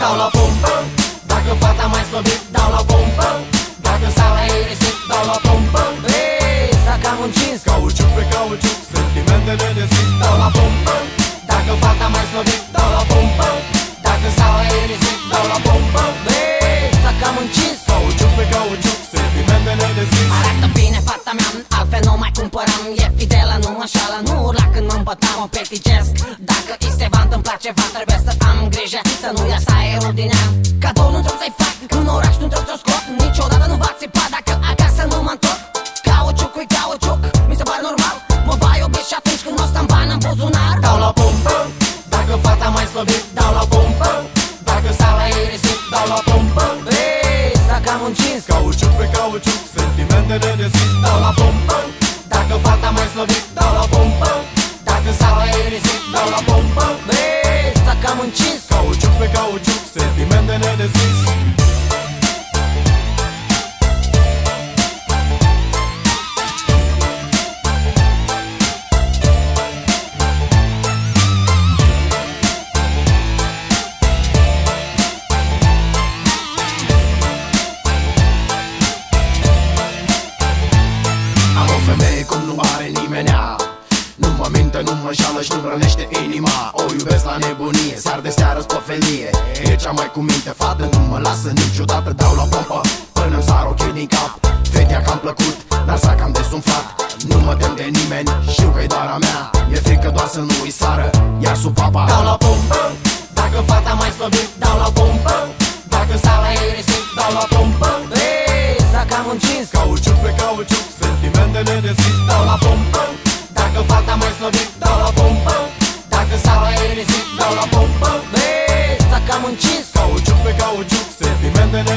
到了红灯 pompă Dacă fata mai slăbit Dau la pompă Dacă sala e risip Dau la pompă Ei, dacă am încins Cauciuc pe cauciuc, sentimente nedeschis Dau la pompă Dacă fata mai slăbit Dau împătam O peticesc, dacă îi se va întâmpla ceva Trebuie să am grijă, să nu iasă aerul din ea Cadou nu trebuie să-i fac, în oraș nu trebuie să-o scot Niciodată nu va țipa dacă acasă nu mă întorc Cauciuc-ui cauciuc, mi se pare normal. Mă va iubi și atunci când o să-mi bani în buzunar. Dau la pompă, dacă fata mai slăbit Dau la pompă, dacă sala e risip Dau la pompă, ei, dacă am încins. Cauciuc pe cauciuc, sentimente nedeschis Dau la pompă. Dacă fata mai slăbit sentimente nedeschis Am o femeie cum nu are nimenea Nu mă minte, nu mă înșală și nu rănește inima. O iubesc la nebunie, sear de seară spăfelie E cea mai cu minte fată, nu mă lasă niciodată Dau la pompă. Până-mi sar ochii din cap Fetea că-am plăcut, dar s-a cam desumflat. Nu mă tem de nimeni, știu că-i doar a mea. E frică doar să nu i sară, iar sub papa Dau la pompă Dacă fata mai slăbit Dau la pompă. Dacă sala e risip Dau la pompă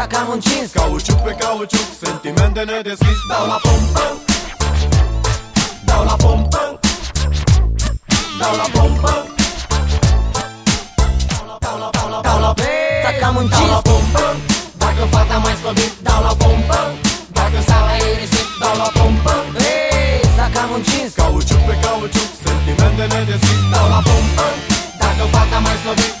Vezi, dacă am încins Cauciuc pe cauciuc, sentimente nedeschis Dau la pompă Dau la pompă Dau la pompă Dau la, dau la, dau la Dacă am încins Dau la pompă Dacă fata mai slăbit Dau la pompă Dacă sala e risip Dau la pompă Vezi, dacă am încins Cauciuc pe cauciuc, sentimente nedeschis Dau la pompă Dacă fata mai slăbit